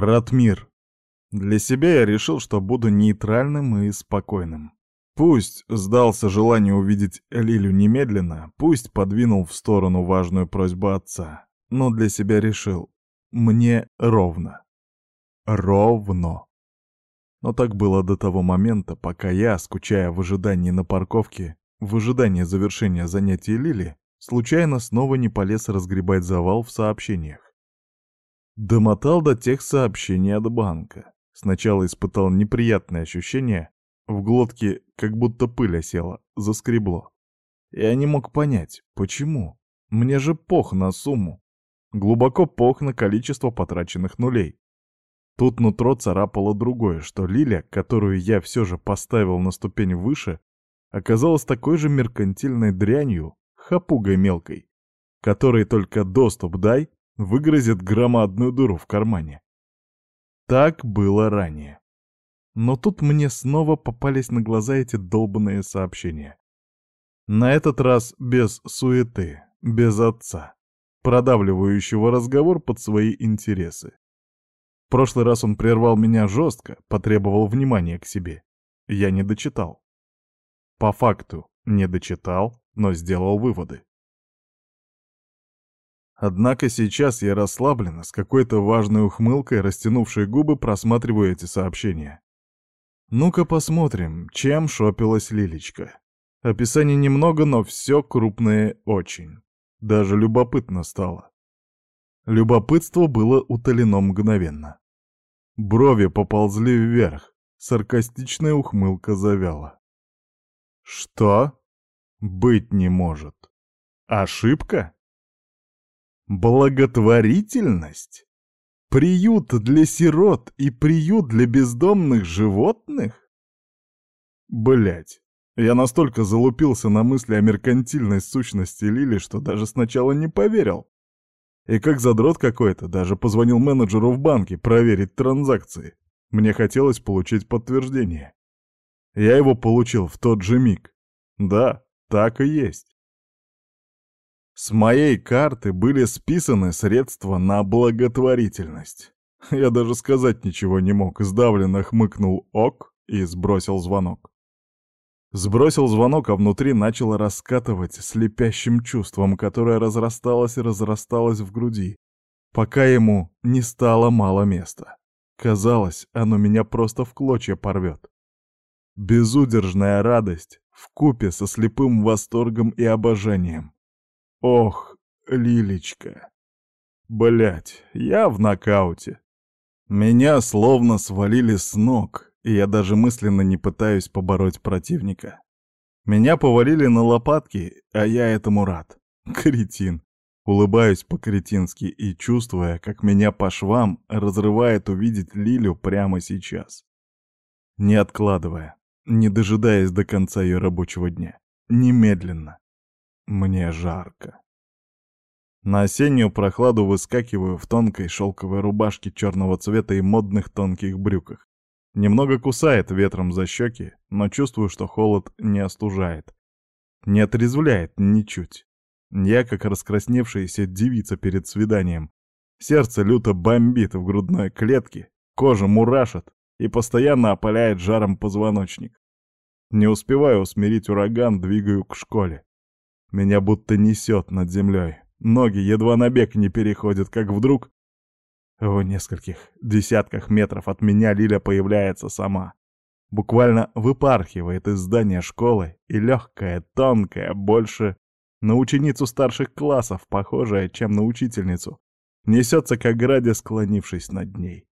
Ратмир. Для себя я решил, что буду нейтральным и спокойным. Пусть сдался желание увидеть Лилю немедленно, пусть подвинул в сторону важную просьбу отца, но для себя решил, мне ровно. Ровно. Но так было до того момента, пока я, скучая в ожидании на парковке, в ожидании завершения занятий Лили, случайно снова не полез разгребать завал в сообщениях. Домотал до тех сообщений от банка. Сначала испытал неприятное ощущение. В глотке как будто пыль осела, заскребло. Я не мог понять, почему. Мне же пох на сумму. Глубоко пох на количество потраченных нулей. Тут нутро царапало другое, что Лиля, которую я все же поставил на ступень выше, оказалась такой же меркантильной дрянью, хапугой мелкой, которой только доступ дай, выгрызет громадную дыру в кармане. Так было ранее. Но тут мне снова попались на глаза эти долбанные сообщения. На этот раз без суеты, без отца, продавливающего разговор под свои интересы. В прошлый раз он прервал меня жестко, потребовал внимания к себе. Я не дочитал. По факту не дочитал, но сделал выводы. Однако сейчас я расслабленно, с какой-то важной ухмылкой, растянувшей губы, просматриваю эти сообщения. Ну-ка посмотрим, чем шопилась Лилечка. Описаний немного, но все крупное очень. Даже любопытно стало. Любопытство было утолено мгновенно. Брови поползли вверх, саркастичная ухмылка завяла. «Что? Быть не может. Ошибка?» благотворительность, приют для сирот и приют для бездомных животных? Блять, я настолько залупился на мысли о меркантильной сущности Лили, что даже сначала не поверил. И как задрот какой-то, даже позвонил менеджеру в банке проверить транзакции. Мне хотелось получить подтверждение. Я его получил в тот же миг. Да, так и есть. С моей карты были списаны средства на благотворительность. Я даже сказать ничего не мог, сдавленно хмыкнул ок и сбросил звонок. Сбросил звонок, а внутри начало раскатывать слепящим чувством, которое разрасталось и разрасталось в груди, пока ему не стало мало места. Казалось, оно меня просто в клочья порвет. Безудержная радость в купе со слепым восторгом и обожанием. Ох, Лилечка, блять, я в нокауте. Меня словно свалили с ног, и я даже мысленно не пытаюсь побороть противника. Меня повалили на лопатки, а я этому рад. Кретин. Улыбаюсь по-кретински и чувствуя, как меня по швам разрывает увидеть Лилю прямо сейчас. Не откладывая, не дожидаясь до конца ее рабочего дня. Немедленно мне жарко. На осеннюю прохладу выскакиваю в тонкой шелковой рубашке черного цвета и модных тонких брюках. Немного кусает ветром за щеки, но чувствую, что холод не остужает. Не отрезвляет ничуть. Я как раскрасневшаяся девица перед свиданием. Сердце люто бомбит в грудной клетке, кожа мурашит и постоянно опаляет жаром позвоночник. Не успеваю усмирить ураган, двигаю к школе. Меня будто несет над землей. Ноги едва на бег не переходят, как вдруг... В нескольких десятках метров от меня Лиля появляется сама. Буквально выпархивает из здания школы и легкая, тонкая, больше на ученицу старших классов, похожая, чем на учительницу, несется к ограде, склонившись над ней.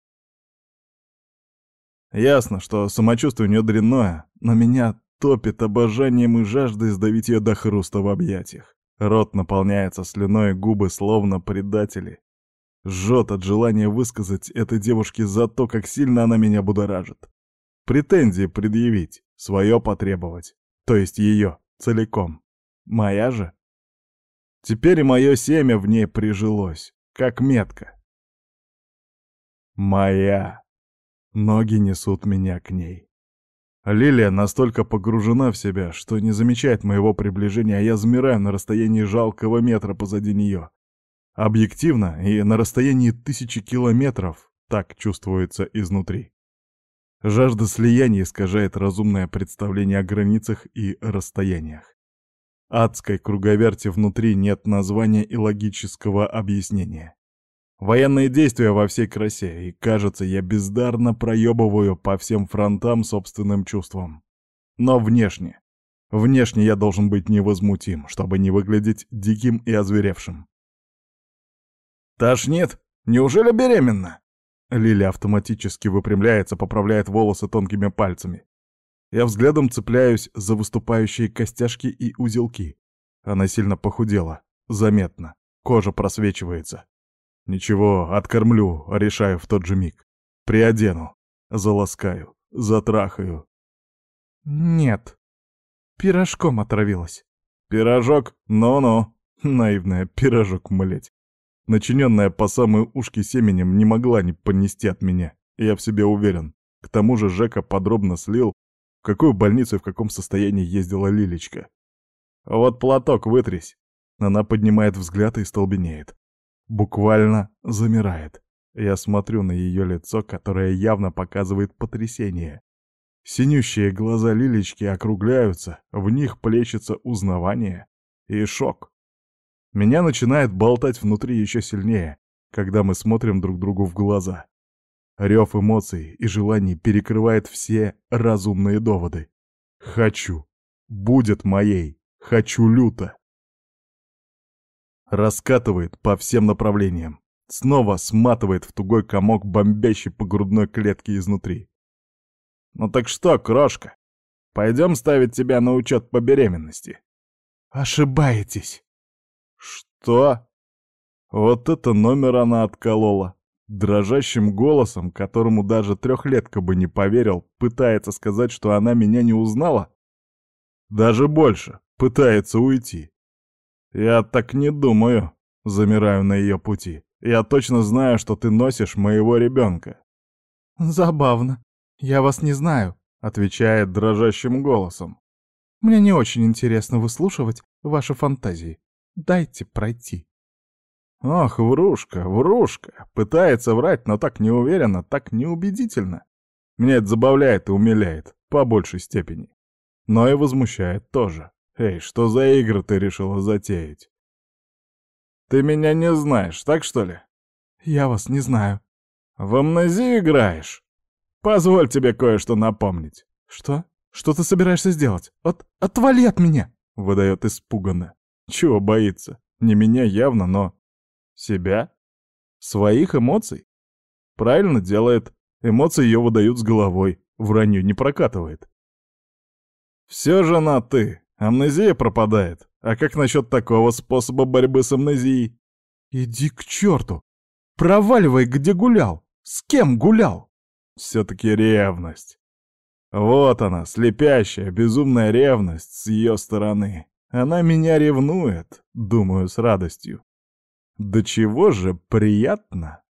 Ясно, что самочувствие у нее дрянное, но меня топит обожанием и жаждой сдавить ее до хруста в объятиях. Рот наполняется слюной, губы словно предатели. Жжет от желания высказать этой девушке за то, как сильно она меня будоражит. Претензии предъявить, свое потребовать, то есть ее, целиком. Моя же? Теперь и мое семя в ней прижилось, как метка. Моя. Ноги несут меня к ней. Лилия настолько погружена в себя, что не замечает моего приближения, а я замираю на расстоянии жалкого метра позади нее. Объективно и на расстоянии тысячи километров так чувствуется изнутри. Жажда слияния искажает разумное представление о границах и расстояниях. Адской круговерти внутри нет названия и логического объяснения. Военные действия во всей красе, и, кажется, я бездарно проебываю по всем фронтам собственным чувством. Но внешне. Внешне я должен быть невозмутим, чтобы не выглядеть диким и озверевшим. «Тошнит? Неужели беременна?» Лиля автоматически выпрямляется, поправляет волосы тонкими пальцами. Я взглядом цепляюсь за выступающие костяшки и узелки. Она сильно похудела. Заметно. Кожа просвечивается. Ничего, откормлю, решаю в тот же миг. Приодену, заласкаю, затрахаю. Нет. Пирожком отравилась. Пирожок? Ну-ну. Наивная пирожок, млеть. Начиненная по самые ушки семенем не могла не понести от меня. Я в себе уверен. К тому же Жека подробно слил, в какую больницу и в каком состоянии ездила Лилечка. Вот платок вытрись. Она поднимает взгляд и столбенеет буквально замирает. Я смотрю на ее лицо, которое явно показывает потрясение. Синющие глаза Лилечки округляются, в них плещется узнавание и шок. Меня начинает болтать внутри еще сильнее, когда мы смотрим друг другу в глаза. Рев эмоций и желаний перекрывает все разумные доводы. Хочу. Будет моей. Хочу люто раскатывает по всем направлениям, снова сматывает в тугой комок бомбящий по грудной клетке изнутри. «Ну так что, крошка, пойдем ставить тебя на учет по беременности?» «Ошибаетесь!» «Что?» Вот это номер она отколола. Дрожащим голосом, которому даже трехлетка бы не поверил, пытается сказать, что она меня не узнала. Даже больше, пытается уйти. «Я так не думаю», — замираю на ее пути. «Я точно знаю, что ты носишь моего ребенка». «Забавно. Я вас не знаю», — отвечает дрожащим голосом. «Мне не очень интересно выслушивать ваши фантазии. Дайте пройти». Ох, врушка, врушка. Пытается врать, но так неуверенно, так неубедительно. Меня это забавляет и умиляет, по большей степени. Но и возмущает тоже. Эй, что за игры ты решила затеять? Ты меня не знаешь, так что ли? Я вас не знаю. В амнезию играешь? Позволь тебе кое-что напомнить. Что? Что ты собираешься сделать? От... Отвали от меня! Выдает испуганно. Чего боится? Не меня явно, но... Себя? Своих эмоций? Правильно делает. Эмоции ее выдают с головой. Вранью не прокатывает. Все же на «ты». Амнезия пропадает. А как насчет такого способа борьбы с амнезией? Иди к черту! Проваливай, где гулял! С кем гулял? Все-таки ревность. Вот она, слепящая, безумная ревность с ее стороны. Она меня ревнует, думаю, с радостью. До чего же приятно!